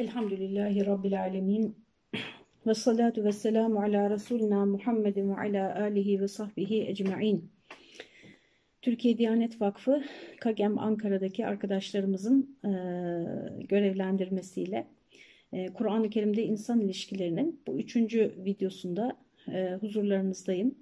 Elhamdülillahi Rabbil Alemin. Ve salatu ve selamu ala Resulina Muhammedin ve ala alihi ve sahbihi ecma'in. Türkiye Diyanet Vakfı Kagem Ankara'daki arkadaşlarımızın e, görevlendirmesiyle e, Kur'an-ı Kerim'de insan ilişkilerinin bu üçüncü videosunda e, huzurlarınızdayım.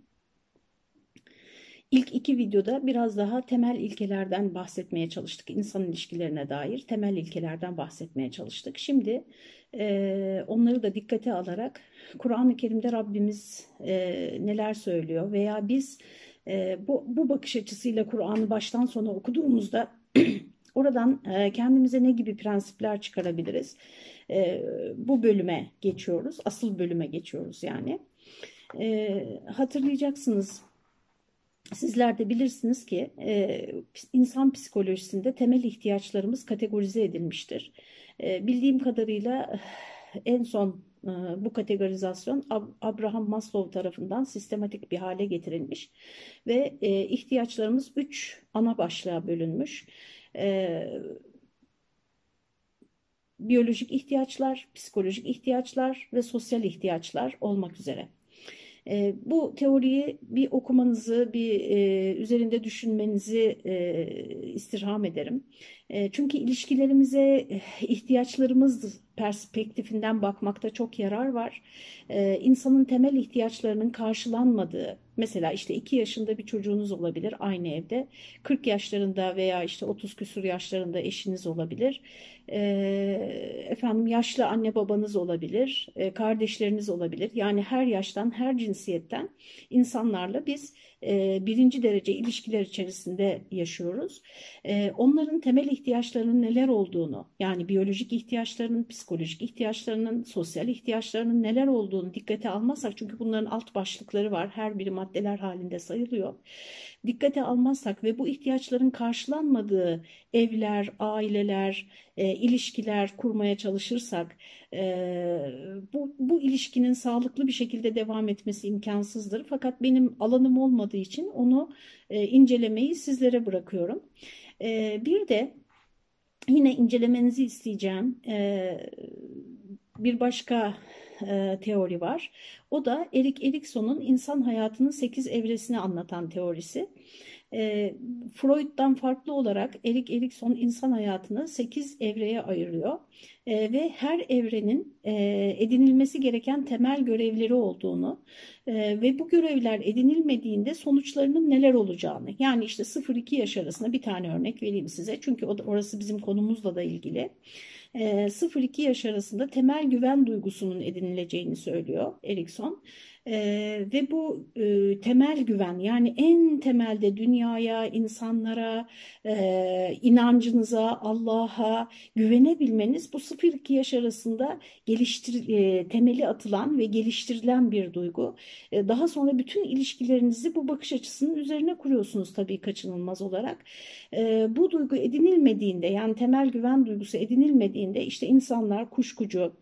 İlk iki videoda biraz daha temel ilkelerden bahsetmeye çalıştık. İnsan ilişkilerine dair temel ilkelerden bahsetmeye çalıştık. Şimdi e, onları da dikkate alarak Kur'an-ı Kerim'de Rabbimiz e, neler söylüyor veya biz e, bu, bu bakış açısıyla Kur'an'ı baştan sona okuduğumuzda oradan e, kendimize ne gibi prensipler çıkarabiliriz? E, bu bölüme geçiyoruz, asıl bölüme geçiyoruz yani. E, hatırlayacaksınız Sizler de bilirsiniz ki e, insan psikolojisinde temel ihtiyaçlarımız kategorize edilmiştir. E, bildiğim kadarıyla en son e, bu kategorizasyon Abraham Maslow tarafından sistematik bir hale getirilmiş ve ihtiyaçlarımız üç ana başlığa bölünmüş. Biyolojik ihtiyaçlar, psikolojik ihtiyaçlar ve sosyal ihtiyaçlar olmak üzere. E, bu teoriyi bir okumanızı, bir e, üzerinde düşünmenizi e, istirham ederim. E, çünkü ilişkilerimize eh, ihtiyaçlarımız perspektifinden bakmakta çok yarar var. E, insanın temel ihtiyaçlarının karşılanmadığı, mesela işte 2 yaşında bir çocuğunuz olabilir aynı evde, 40 yaşlarında veya işte 30 küsur yaşlarında eşiniz olabilir e, efendim yaşlı anne babanız olabilir, e, kardeşleriniz olabilir. Yani her yaştan, her cinsiyetten insanlarla biz e, birinci derece ilişkiler içerisinde yaşıyoruz. E, onların temel ihtiyaçlarının neler olduğunu, yani biyolojik ihtiyaçlarının, psikolojik ihtiyaçlarının, sosyal ihtiyaçlarının neler olduğunu dikkate almazsak, çünkü bunların alt başlıkları var, her biri maddeler halinde sayılıyor. Dikkate almazsak ve bu ihtiyaçların karşılanmadığı evler, aileler, e, ilişkiler kurmaya çalışırsak e, bu, bu ilişkinin sağlıklı bir şekilde devam etmesi imkansızdır. Fakat benim alanım olmadığı için onu e, incelemeyi sizlere bırakıyorum. E, bir de yine incelemenizi isteyeceğim e, bir başka e, teori var. O da Erik Erikson'un insan hayatının 8 evresini anlatan teorisi. E, Freud'dan farklı olarak Erik Erikson insan hayatını 8 evreye ayırıyor e, ve her evrenin edinilmesi gereken temel görevleri olduğunu ve bu görevler edinilmediğinde sonuçlarının neler olacağını yani işte 0-2 yaş arasında bir tane örnek vereyim size çünkü orası bizim konumuzla da ilgili. 0-2 yaş arasında temel güven duygusunun edinileceğini söylüyor Erikson. Ee, ve bu e, temel güven yani en temelde dünyaya, insanlara, e, inancınıza, Allah'a güvenebilmeniz bu 0-2 yaş arasında geliştir, e, temeli atılan ve geliştirilen bir duygu. E, daha sonra bütün ilişkilerinizi bu bakış açısının üzerine kuruyorsunuz tabii kaçınılmaz olarak. E, bu duygu edinilmediğinde yani temel güven duygusu edinilmediğinde işte insanlar kuşkucu,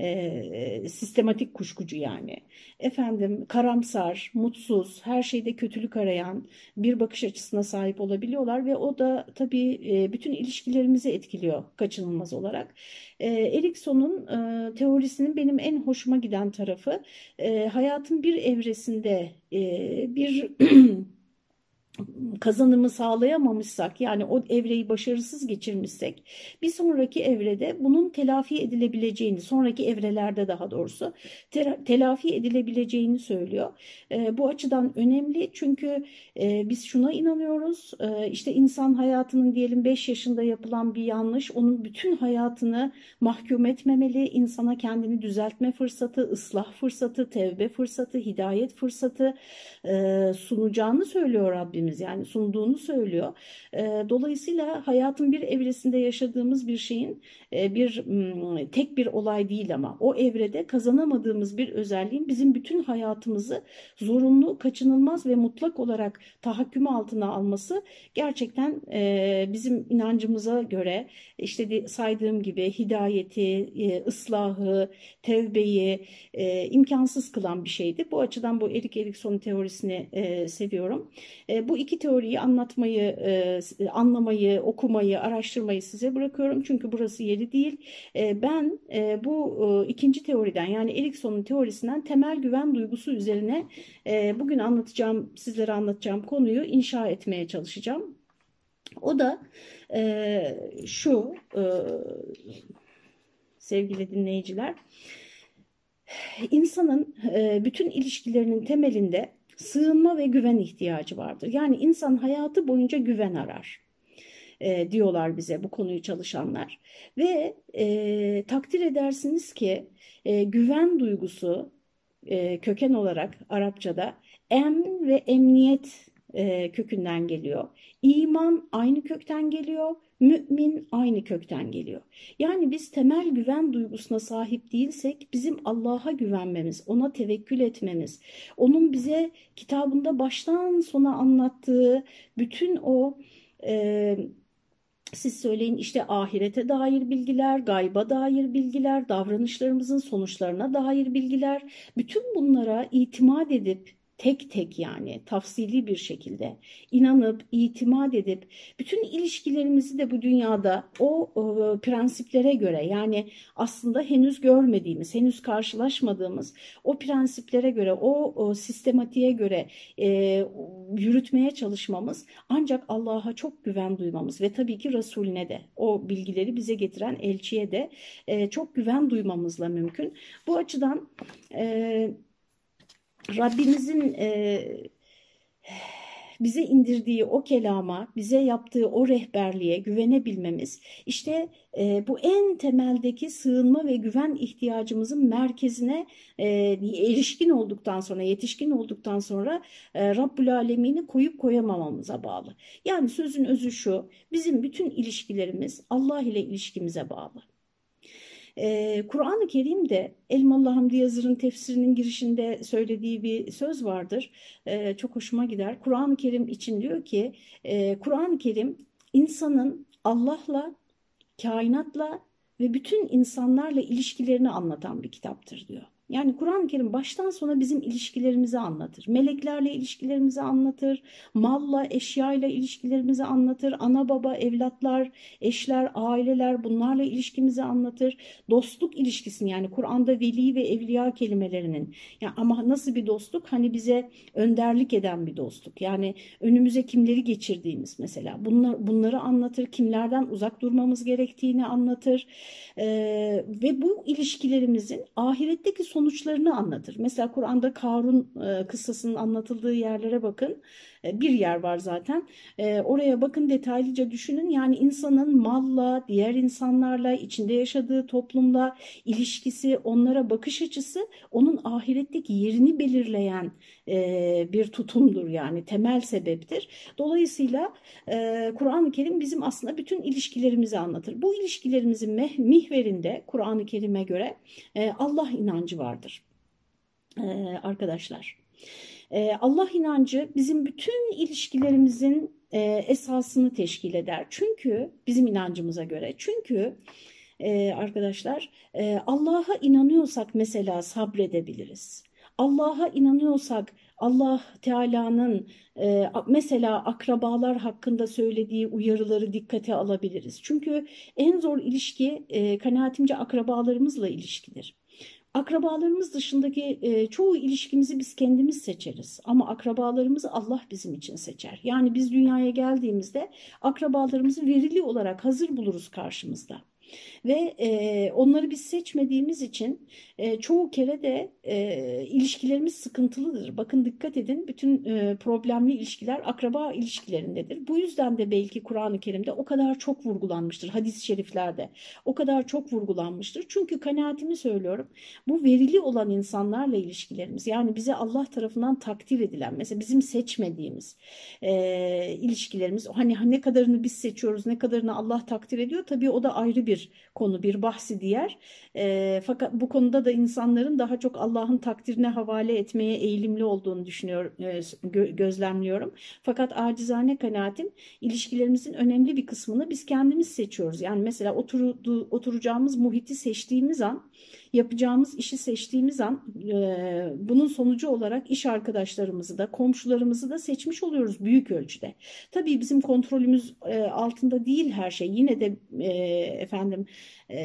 e, sistematik kuşkucu yani. Efendim karamsar, mutsuz, her şeyde kötülük arayan bir bakış açısına sahip olabiliyorlar ve o da tabii e, bütün ilişkilerimizi etkiliyor kaçınılmaz olarak. E, Erikson'un e, teorisinin benim en hoşuma giden tarafı e, hayatın bir evresinde e, bir kazanımı sağlayamamışsak yani o evreyi başarısız geçirmişsek bir sonraki evrede bunun telafi edilebileceğini sonraki evrelerde daha doğrusu telafi edilebileceğini söylüyor. E, bu açıdan önemli çünkü e, biz şuna inanıyoruz e, işte insan hayatının diyelim 5 yaşında yapılan bir yanlış onun bütün hayatını mahkum etmemeli insana kendini düzeltme fırsatı ıslah fırsatı tevbe fırsatı hidayet fırsatı e, sunacağını söylüyor Rabbimiz Rabbimiz yani sunduğunu söylüyor. Dolayısıyla hayatın bir evresinde yaşadığımız bir şeyin bir tek bir olay değil ama o evrede kazanamadığımız bir özelliğin bizim bütün hayatımızı zorunlu, kaçınılmaz ve mutlak olarak tahakküm altına alması gerçekten bizim inancımıza göre işte saydığım gibi hidayeti, ıslahı, tevbeyi imkansız kılan bir şeydi. Bu açıdan bu Erik Erikson teorisini seviyorum. Bu bu iki teoriyi anlatmayı, e, anlamayı, okumayı, araştırmayı size bırakıyorum. Çünkü burası yeri değil. E, ben e, bu e, ikinci teoriden yani Erikson'un teorisinden temel güven duygusu üzerine e, bugün anlatacağım, sizlere anlatacağım konuyu inşa etmeye çalışacağım. O da e, şu e, sevgili dinleyiciler, insanın e, bütün ilişkilerinin temelinde sığınma ve güven ihtiyacı vardır. Yani insan hayatı boyunca güven arar e, diyorlar bize bu konuyu çalışanlar. Ve e, takdir edersiniz ki e, güven duygusu e, köken olarak Arapçada em ve emniyet e, kökünden geliyor. İman aynı kökten geliyor. Mümin aynı kökten geliyor. Yani biz temel güven duygusuna sahip değilsek bizim Allah'a güvenmemiz, ona tevekkül etmemiz, onun bize kitabında baştan sona anlattığı bütün o e, siz söyleyin işte ahirete dair bilgiler, gayba dair bilgiler, davranışlarımızın sonuçlarına dair bilgiler, bütün bunlara itimat edip tek tek yani tafsili bir şekilde inanıp, itimat edip bütün ilişkilerimizi de bu dünyada o e, prensiplere göre yani aslında henüz görmediğimiz, henüz karşılaşmadığımız o prensiplere göre, o, o sistematiğe göre e, yürütmeye çalışmamız ancak Allah'a çok güven duymamız ve tabii ki Resulüne de o bilgileri bize getiren elçiye de e, çok güven duymamızla mümkün. Bu açıdan e, Rabbimizin e, bize indirdiği o kelama, bize yaptığı o rehberliğe güvenebilmemiz, işte e, bu en temeldeki sığınma ve güven ihtiyacımızın merkezine e, erişkin olduktan sonra, yetişkin olduktan sonra e, Rabbül Alemin'i koyup koyamamamıza bağlı. Yani sözün özü şu, bizim bütün ilişkilerimiz Allah ile ilişkimize bağlı. Ee, Kur'an-ı Kerim'de Elmalı Hamdi Yazır'ın tefsirinin girişinde söylediği bir söz vardır. Ee, çok hoşuma gider. Kur'an-ı Kerim için diyor ki e, Kur'an-ı Kerim insanın Allah'la, kainatla ve bütün insanlarla ilişkilerini anlatan bir kitaptır diyor. Yani Kur'an-ı Kerim baştan sona bizim ilişkilerimizi anlatır. Meleklerle ilişkilerimizi anlatır, malla, eşyayla ilişkilerimizi anlatır, ana baba, evlatlar, eşler, aileler bunlarla ilişkimizi anlatır. Dostluk ilişkisini yani Kur'an'da veli ve evliya kelimelerinin yani ama nasıl bir dostluk? Hani bize önderlik eden bir dostluk. Yani önümüze kimleri geçirdiğimiz mesela bunlar, bunları anlatır, kimlerden uzak durmamız gerektiğini anlatır. Ee, ve bu ilişkilerimizin ahiretteki sonuçlarını anlatır. Mesela Kur'an'da Karun e, kıssasının anlatıldığı yerlere bakın. E, bir yer var zaten. E, oraya bakın detaylıca düşünün. Yani insanın malla, diğer insanlarla, içinde yaşadığı toplumla ilişkisi, onlara bakış açısı onun ahiretteki yerini belirleyen bir tutumdur yani temel sebeptir. Dolayısıyla Kur'an-ı Kerim bizim aslında bütün ilişkilerimizi anlatır. Bu ilişkilerimizin mihverinde Kur'an-ı Kerim'e göre Allah inancı vardır arkadaşlar. Allah inancı bizim bütün ilişkilerimizin esasını teşkil eder. Çünkü bizim inancımıza göre. Çünkü arkadaşlar Allah'a inanıyorsak mesela sabredebiliriz. Allah'a inanıyorsak Allah Teala'nın e, mesela akrabalar hakkında söylediği uyarıları dikkate alabiliriz. Çünkü en zor ilişki e, kanaatimce akrabalarımızla ilişkidir. Akrabalarımız dışındaki e, çoğu ilişkimizi biz kendimiz seçeriz ama akrabalarımızı Allah bizim için seçer. Yani biz dünyaya geldiğimizde akrabalarımızı verili olarak hazır buluruz karşımızda. Ve e, onları biz seçmediğimiz için e, çoğu kere de e, ilişkilerimiz sıkıntılıdır. Bakın dikkat edin bütün e, problemli ilişkiler akraba ilişkilerindedir. Bu yüzden de belki Kur'an-ı Kerim'de o kadar çok vurgulanmıştır. Hadis-i şeriflerde o kadar çok vurgulanmıştır. Çünkü kanaatimi söylüyorum bu verili olan insanlarla ilişkilerimiz yani bize Allah tarafından takdir edilen mesela bizim seçmediğimiz e, ilişkilerimiz hani ne kadarını biz seçiyoruz ne kadarını Allah takdir ediyor tabii o da ayrı bir konu, bir bahsi diğer. E, fakat bu konuda da insanların daha çok Allah'ın takdirine havale etmeye eğilimli olduğunu düşünüyorum, e, gö gözlemliyorum. Fakat acizane kanaatim ilişkilerimizin önemli bir kısmını biz kendimiz seçiyoruz. Yani mesela oturdu, oturacağımız muhiti seçtiğimiz an yapacağımız işi seçtiğimiz an e, bunun sonucu olarak iş arkadaşlarımızı da komşularımızı da seçmiş oluyoruz büyük ölçüde. Tabii bizim kontrolümüz e, altında değil her şey. Yine de e, efendim e,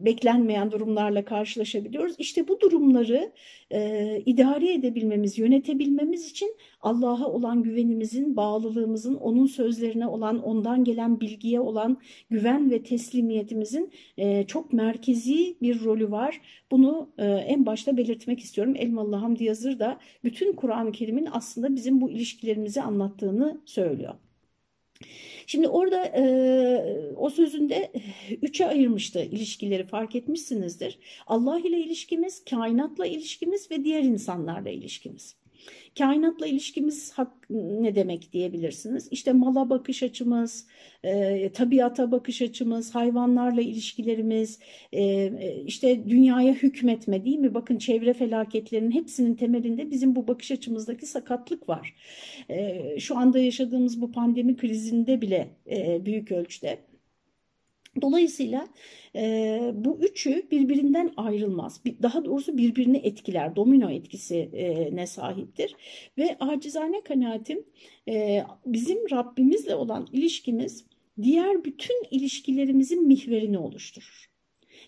beklenmeyen durumlarla karşılaşabiliyoruz. İşte bu durumları e, idare edebilmemiz, yönetebilmemiz için Allah'a olan güvenimizin, bağlılığımızın, onun sözlerine olan, ondan gelen bilgiye olan güven ve teslimiyetimizin e, çok merkezi bir rolü var. Bunu e, en başta belirtmek istiyorum. Elmalı Hamdi Yazır da bütün Kur'an-ı Kerim'in aslında bizim bu ilişkilerimizi anlattığını söylüyor. Şimdi orada e, o sözünde üçe ayırmıştı ilişkileri fark etmişsinizdir. Allah ile ilişkimiz, kainatla ilişkimiz ve diğer insanlarla ilişkimiz. Kainatla ilişkimiz ne demek diyebilirsiniz? İşte mala bakış açımız, e, tabiata bakış açımız, hayvanlarla ilişkilerimiz, e, işte dünyaya hükmetme değil mi? Bakın çevre felaketlerinin hepsinin temelinde bizim bu bakış açımızdaki sakatlık var. E, şu anda yaşadığımız bu pandemi krizinde bile e, büyük ölçüde Dolayısıyla e, bu üçü birbirinden ayrılmaz. Daha doğrusu birbirini etkiler, domino etkisine sahiptir. Ve acizane kanaatim e, bizim Rabbimizle olan ilişkimiz diğer bütün ilişkilerimizin mihverini oluşturur.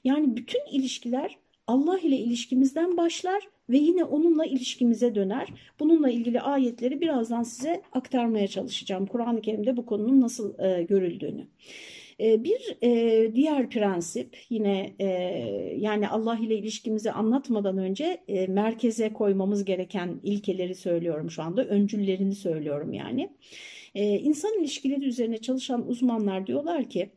Yani bütün ilişkiler Allah ile ilişkimizden başlar ve yine onunla ilişkimize döner. Bununla ilgili ayetleri birazdan size aktarmaya çalışacağım. Kur'an-ı Kerim'de bu konunun nasıl e, görüldüğünü. Ee, bir e, diğer prensip yine e, yani Allah ile ilişkimizi anlatmadan önce e, merkeze koymamız gereken ilkeleri söylüyorum şu anda. Öncüllerini söylüyorum yani. İnsan ilişkileri üzerine çalışan uzmanlar diyorlar ki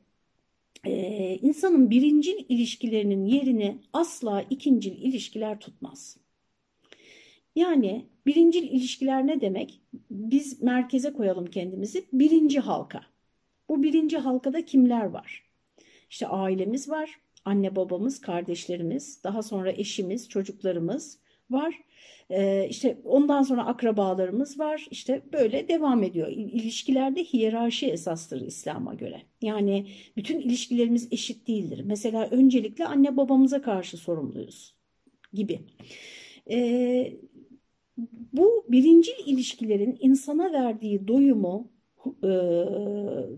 insanın birincil ilişkilerinin yerini asla ikincil ilişkiler tutmaz. Yani birincil ilişkiler ne demek? Biz merkeze koyalım kendimizi. Birinci halka. Bu birinci halkada kimler var? İşte ailemiz var, anne babamız, kardeşlerimiz, daha sonra eşimiz, çocuklarımız var. Ee, işte ondan sonra akrabalarımız var. İşte böyle devam ediyor. İlişkilerde hiyerarşi esastır İslam'a göre. Yani bütün ilişkilerimiz eşit değildir. Mesela öncelikle anne babamıza karşı sorumluyuz gibi. Ee, bu birinci ilişkilerin insana verdiği doyumu, e,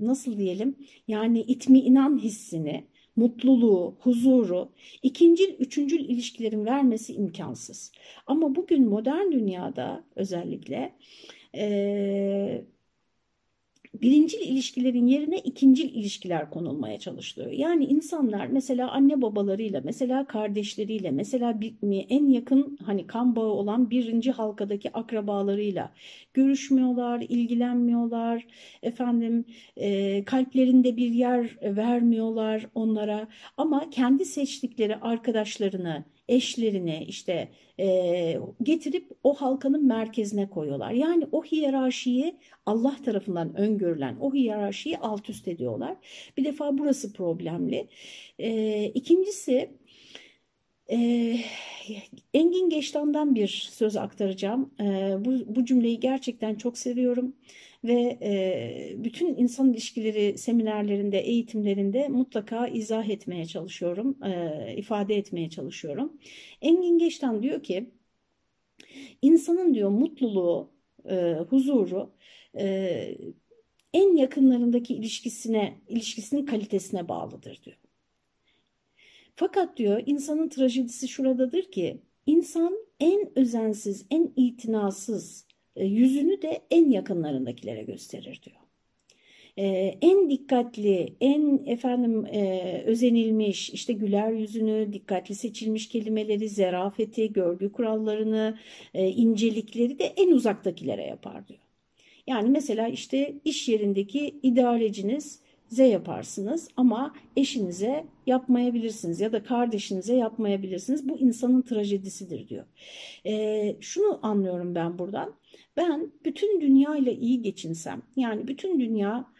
nasıl diyelim yani itmi inan hissini, mutluluğu, huzuru ikincil, üçüncül ilişkilerin vermesi imkansız. Ama bugün modern dünyada özellikle e, birincil ilişkilerin yerine ikincil ilişkiler konulmaya çalışılıyor. Yani insanlar mesela anne babalarıyla, mesela kardeşleriyle, mesela en yakın hani kan bağı olan birinci halkadaki akrabalarıyla görüşmüyorlar, ilgilenmiyorlar, efendim e, kalplerinde bir yer vermiyorlar onlara ama kendi seçtikleri arkadaşlarını, eşlerini işte e, getirip o halkanın merkezine koyuyorlar. Yani o hiyerarşiyi Allah tarafından öngörülen o hiyerarşiyi alt üst ediyorlar. Bir defa burası problemli. E, ikincisi Engin Geçtan'dan bir söz aktaracağım. Bu, bu cümleyi gerçekten çok seviyorum ve bütün insan ilişkileri seminerlerinde, eğitimlerinde mutlaka izah etmeye çalışıyorum, ifade etmeye çalışıyorum. Engin Geçtan diyor ki, insanın diyor mutluluğu, huzuru en yakınlarındaki ilişkisine, ilişkisinin kalitesine bağlıdır diyor. Fakat diyor insanın trajedisi şuradadır ki insan en özensiz, en itinasız e, yüzünü de en yakınlarındakilere gösterir diyor. Ee, en dikkatli, en efendim e, özenilmiş, işte güler yüzünü, dikkatli seçilmiş kelimeleri, zerafeti, görgü kurallarını, e, incelikleri de en uzaktakilere yapar diyor. Yani mesela işte iş yerindeki idareciniz Z yaparsınız ama eşinize yapmayabilirsiniz ya da kardeşinize yapmayabilirsiniz. Bu insanın trajedisidir diyor. E, şunu anlıyorum ben buradan. Ben bütün dünya ile iyi geçinsem yani bütün dünya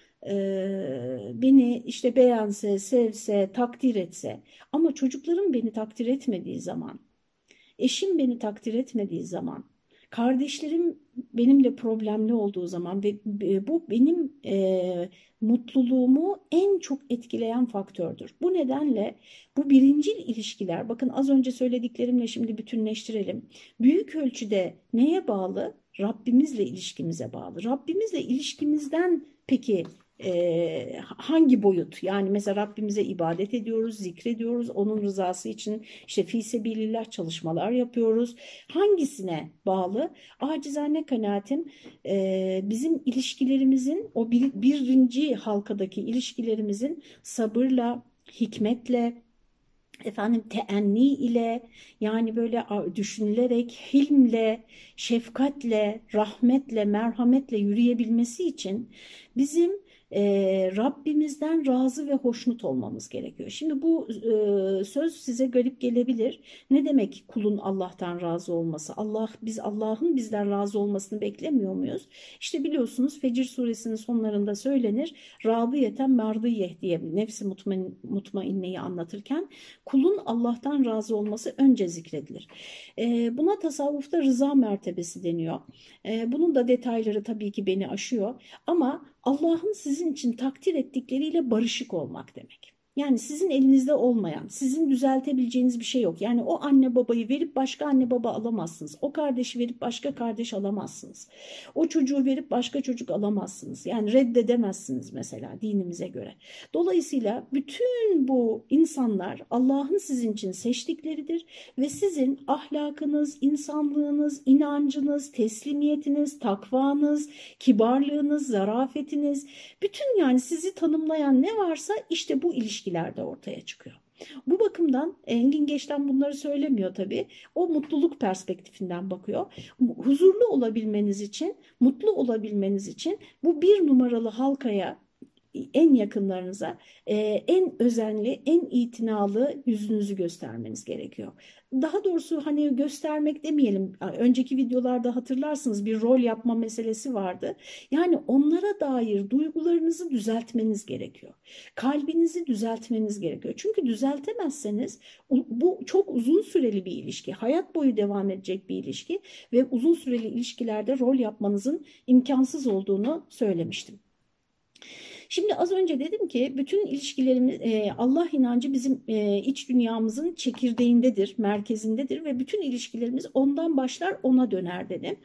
beni işte beğense, sevse, takdir etse ama çocuklarım beni takdir etmediği zaman, eşim beni takdir etmediği zaman, kardeşlerim benimle problemli olduğu zaman ve bu benim e, mutluluğumu en çok etkileyen faktördür. Bu nedenle bu birincil ilişkiler, bakın az önce söylediklerimle şimdi bütünleştirelim. Büyük ölçüde neye bağlı? Rabbimizle ilişkimize bağlı. Rabbimizle ilişkimizden peki hangi boyut? Yani mesela Rabbimize ibadet ediyoruz, zikrediyoruz, onun rızası için işte fisebilillah çalışmalar yapıyoruz. Hangisine bağlı? Acizane kanaatim bizim ilişkilerimizin, o bir, birinci halkadaki ilişkilerimizin sabırla, hikmetle, efendim teenni ile yani böyle düşünülerek hilmle, şefkatle, rahmetle, merhametle yürüyebilmesi için bizim e, Rabbimizden razı ve hoşnut olmamız gerekiyor. Şimdi bu e, söz size garip gelebilir. Ne demek kulun Allah'tan razı olması? Allah biz Allah'ın bizden razı olmasını beklemiyor muyuz? İşte biliyorsunuz Fecir suresinin sonlarında söylenir. Rabiyeten mardiyeh diye nefsi mutmain, mutmainneyi anlatırken kulun Allah'tan razı olması önce zikredilir. E, buna tasavvufta rıza mertebesi deniyor. E, bunun da detayları tabii ki beni aşıyor ama Allah'ın sizin için takdir ettikleriyle barışık olmak demek. Yani sizin elinizde olmayan, sizin düzeltebileceğiniz bir şey yok. Yani o anne babayı verip başka anne baba alamazsınız. O kardeşi verip başka kardeş alamazsınız. O çocuğu verip başka çocuk alamazsınız. Yani reddedemezsiniz mesela dinimize göre. Dolayısıyla bütün bu insanlar Allah'ın sizin için seçtikleridir ve sizin ahlakınız, insanlığınız, inancınız, teslimiyetiniz, takvanız, kibarlığınız, zarafetiniz, bütün yani sizi tanımlayan ne varsa işte bu ilişki ilişkilerde ortaya çıkıyor. Bu bakımdan Engin Geçten bunları söylemiyor tabii. O mutluluk perspektifinden bakıyor. Huzurlu olabilmeniz için, mutlu olabilmeniz için bu bir numaralı halkaya en yakınlarınıza e, en özenli, en itinalı yüzünüzü göstermeniz gerekiyor. Daha doğrusu hani göstermek demeyelim. Önceki videolarda hatırlarsınız bir rol yapma meselesi vardı. Yani onlara dair duygularınızı düzeltmeniz gerekiyor. Kalbinizi düzeltmeniz gerekiyor. Çünkü düzeltemezseniz bu çok uzun süreli bir ilişki. Hayat boyu devam edecek bir ilişki ve uzun süreli ilişkilerde rol yapmanızın imkansız olduğunu söylemiştim. Şimdi az önce dedim ki bütün ilişkilerimiz e, Allah inancı bizim e, iç dünyamızın çekirdeğindedir, merkezindedir ve bütün ilişkilerimiz ondan başlar ona döner dedim.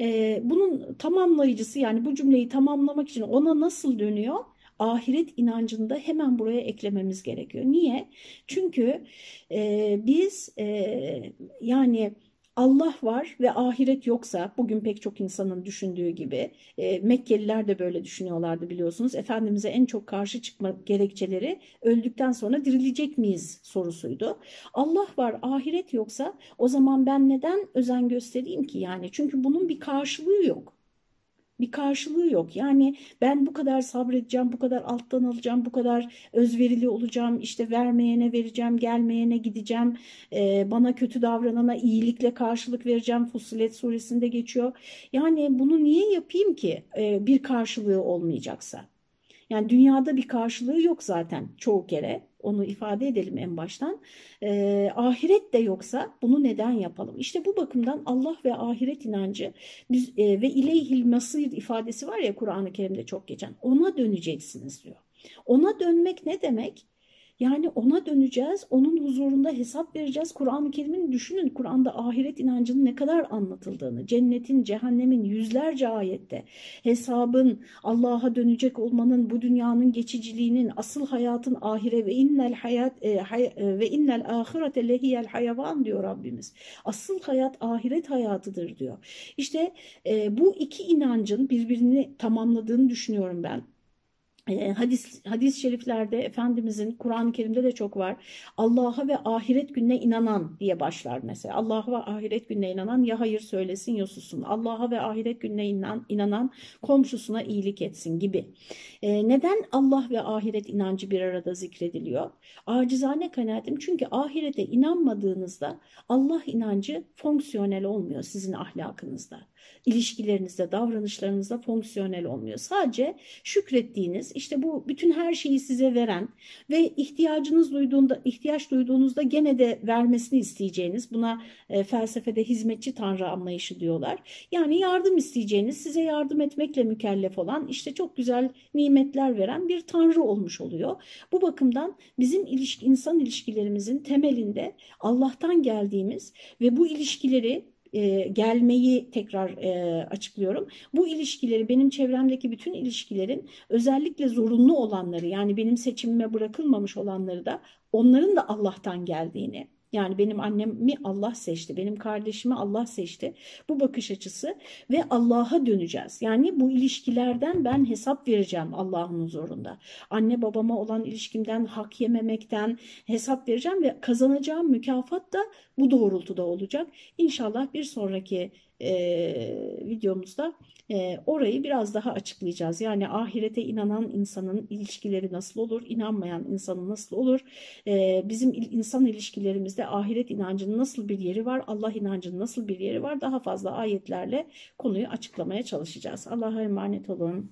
E, bunun tamamlayıcısı yani bu cümleyi tamamlamak için ona nasıl dönüyor? ahiret inancını da hemen buraya eklememiz gerekiyor. Niye? Çünkü e, biz e, yani Allah var ve ahiret yoksa bugün pek çok insanın düşündüğü gibi e, Mekkeliler de böyle düşünüyorlardı biliyorsunuz. Efendimiz'e en çok karşı çıkma gerekçeleri öldükten sonra dirilecek miyiz sorusuydu. Allah var ahiret yoksa o zaman ben neden özen göstereyim ki yani çünkü bunun bir karşılığı yok bir karşılığı yok. Yani ben bu kadar sabredeceğim, bu kadar alttan alacağım, bu kadar özverili olacağım, işte vermeyene vereceğim, gelmeyene gideceğim, e, bana kötü davranana iyilikle karşılık vereceğim. Fussilet suresinde geçiyor. Yani bunu niye yapayım ki e, bir karşılığı olmayacaksa? Yani dünyada bir karşılığı yok zaten çoğu kere. Onu ifade edelim en baştan. E, ahiret de yoksa bunu neden yapalım? İşte bu bakımdan Allah ve ahiret inancı biz, e, ve ileyhil masir ifadesi var ya Kur'an-ı Kerim'de çok geçen. Ona döneceksiniz diyor. Ona dönmek ne demek? Yani ona döneceğiz, onun huzurunda hesap vereceğiz. Kur'an-ı Kerim'in düşünün, Kur'an'da ahiret inancının ne kadar anlatıldığını, cennetin, cehennemin yüzlerce ayette, hesabın, Allah'a dönecek olmanın, bu dünyanın geçiciliğinin, asıl hayatın ahire ve innel hayat e, hay, e, ve innel ahirete lehiyel hayvan diyor Rabbimiz. Asıl hayat ahiret hayatıdır diyor. İşte e, bu iki inancın birbirini tamamladığını düşünüyorum ben hadis hadis şeriflerde Efendimizin Kur'an-ı Kerim'de de çok var. Allah'a ve ahiret gününe inanan diye başlar mesela. Allah'a ve ahiret gününe inanan ya hayır söylesin ya susun. Allah'a ve ahiret gününe inan, inanan komşusuna iyilik etsin gibi. E, neden Allah ve ahiret inancı bir arada zikrediliyor? Acizane kanaatim çünkü ahirete inanmadığınızda Allah inancı fonksiyonel olmuyor sizin ahlakınızda. İlişkilerinizde, davranışlarınızda fonksiyonel olmuyor. Sadece şükrettiğiniz, işte bu bütün her şeyi size veren ve ihtiyacınız duyduğunda, ihtiyaç duyduğunuzda gene de vermesini isteyeceğiniz, buna e, felsefede hizmetçi tanrı anlayışı diyorlar. Yani yardım isteyeceğiniz, size yardım etmekle mükellef olan, işte çok güzel nimetler veren bir tanrı olmuş oluyor. Bu bakımdan bizim ilişki, insan ilişkilerimizin temelinde Allah'tan geldiğimiz ve bu ilişkileri e, gelmeyi tekrar e, açıklıyorum. Bu ilişkileri benim çevremdeki bütün ilişkilerin özellikle zorunlu olanları yani benim seçimime bırakılmamış olanları da onların da Allah'tan geldiğini yani benim annemi Allah seçti, benim kardeşimi Allah seçti. Bu bakış açısı ve Allah'a döneceğiz. Yani bu ilişkilerden ben hesap vereceğim Allah'ın huzurunda. Anne babama olan ilişkimden, hak yememekten hesap vereceğim ve kazanacağım mükafat da bu doğrultuda olacak. İnşallah bir sonraki e, videomuzda e, orayı biraz daha açıklayacağız. Yani ahirete inanan insanın ilişkileri nasıl olur, inanmayan insanın nasıl olur, e, bizim insan ilişkilerimizde ahiret inancının nasıl bir yeri var, Allah inancının nasıl bir yeri var daha fazla ayetlerle konuyu açıklamaya çalışacağız. Allah'a emanet olun.